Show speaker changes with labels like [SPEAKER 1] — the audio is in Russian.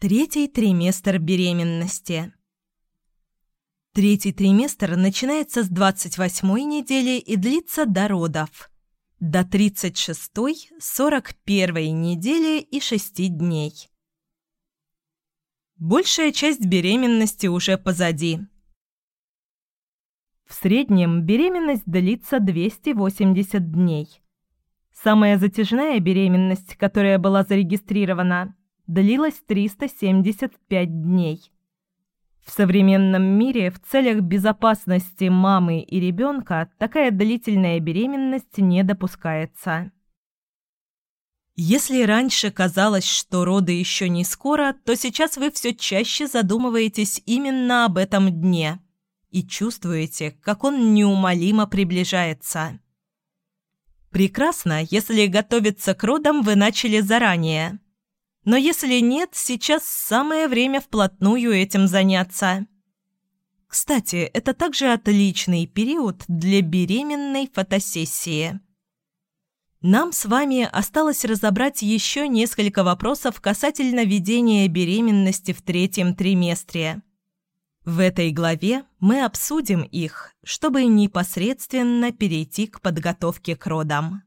[SPEAKER 1] Третий триместр беременности. Третий триместр начинается с 28-й недели и длится до родов. До 36-й, 41-й недели и 6 дней. Большая часть беременности уже позади. В среднем беременность длится 280 дней. Самая затяжная беременность, которая была зарегистрирована, длилась 375 дней. В современном мире в целях безопасности мамы и ребенка такая длительная беременность не допускается. Если раньше казалось, что роды еще не скоро, то сейчас вы все чаще задумываетесь именно об этом дне и чувствуете, как он неумолимо приближается. Прекрасно, если готовиться к родам вы начали заранее. Но если нет, сейчас самое время вплотную этим заняться. Кстати, это также отличный период для беременной фотосессии. Нам с вами осталось разобрать еще несколько вопросов касательно ведения беременности в третьем триместре. В этой главе мы обсудим их, чтобы непосредственно перейти к подготовке к родам.